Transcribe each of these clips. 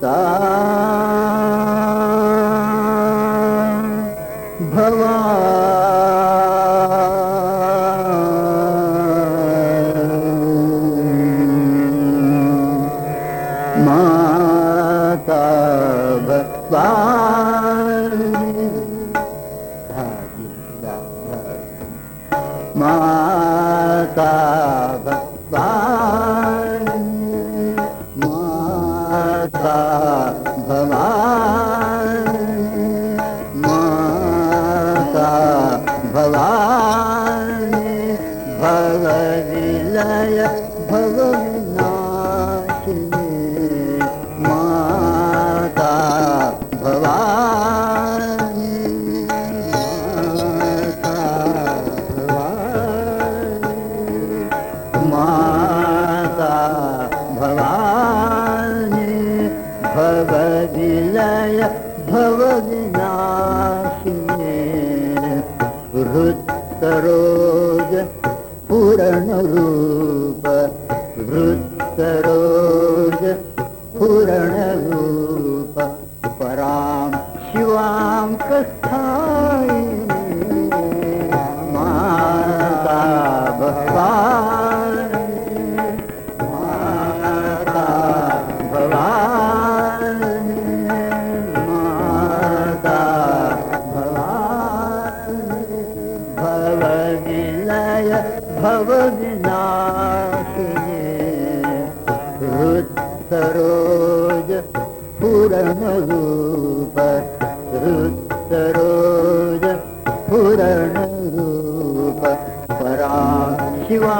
सा भवा माता माता पूरणरूप परां शिवां कस्था मा भवादा भवाय भवनारो पुरणरूप रुत्तरोज पुरणरूप परा शिवा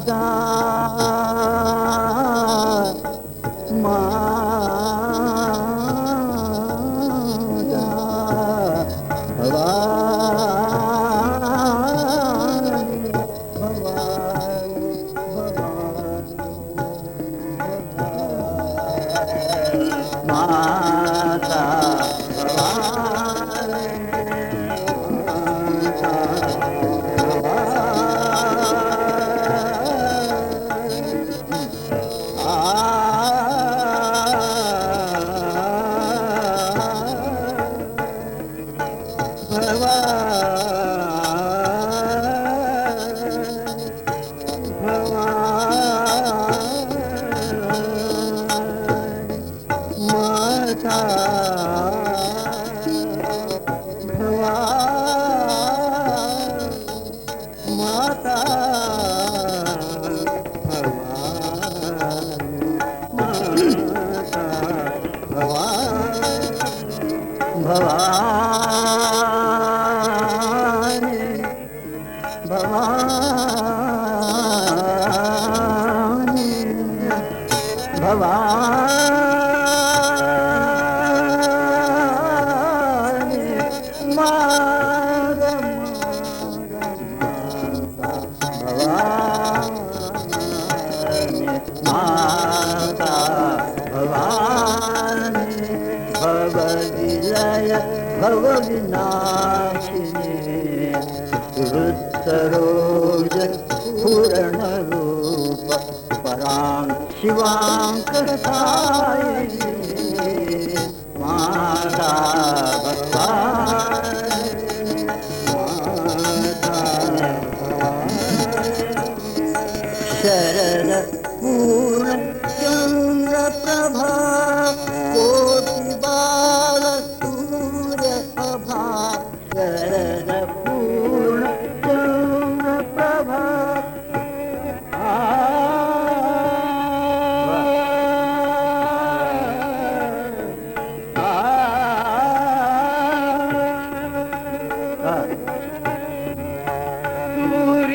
God. 三 विनाशिने विना वृत्तरोपूर्णरूप परां शिवां कृताय भक्ता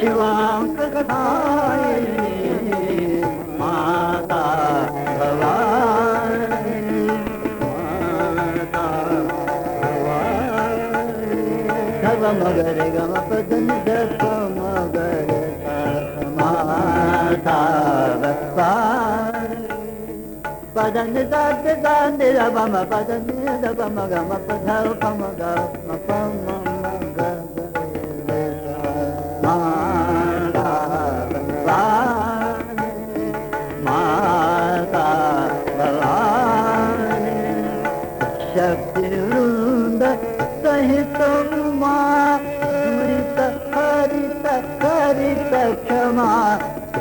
शिवा माता भव मगर गम पदंज పదని ग माप पदंड तां दम पदंधम गम पध पम ग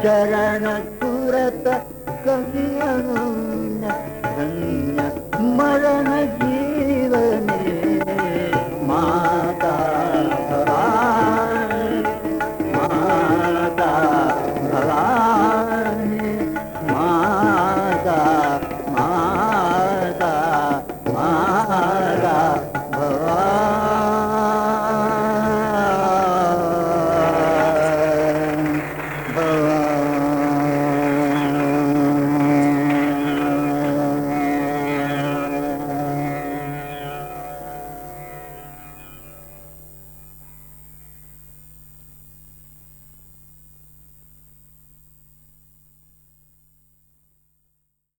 ചരണപ്പുറത്ത കവിയണ മരണ ജീവനിൽ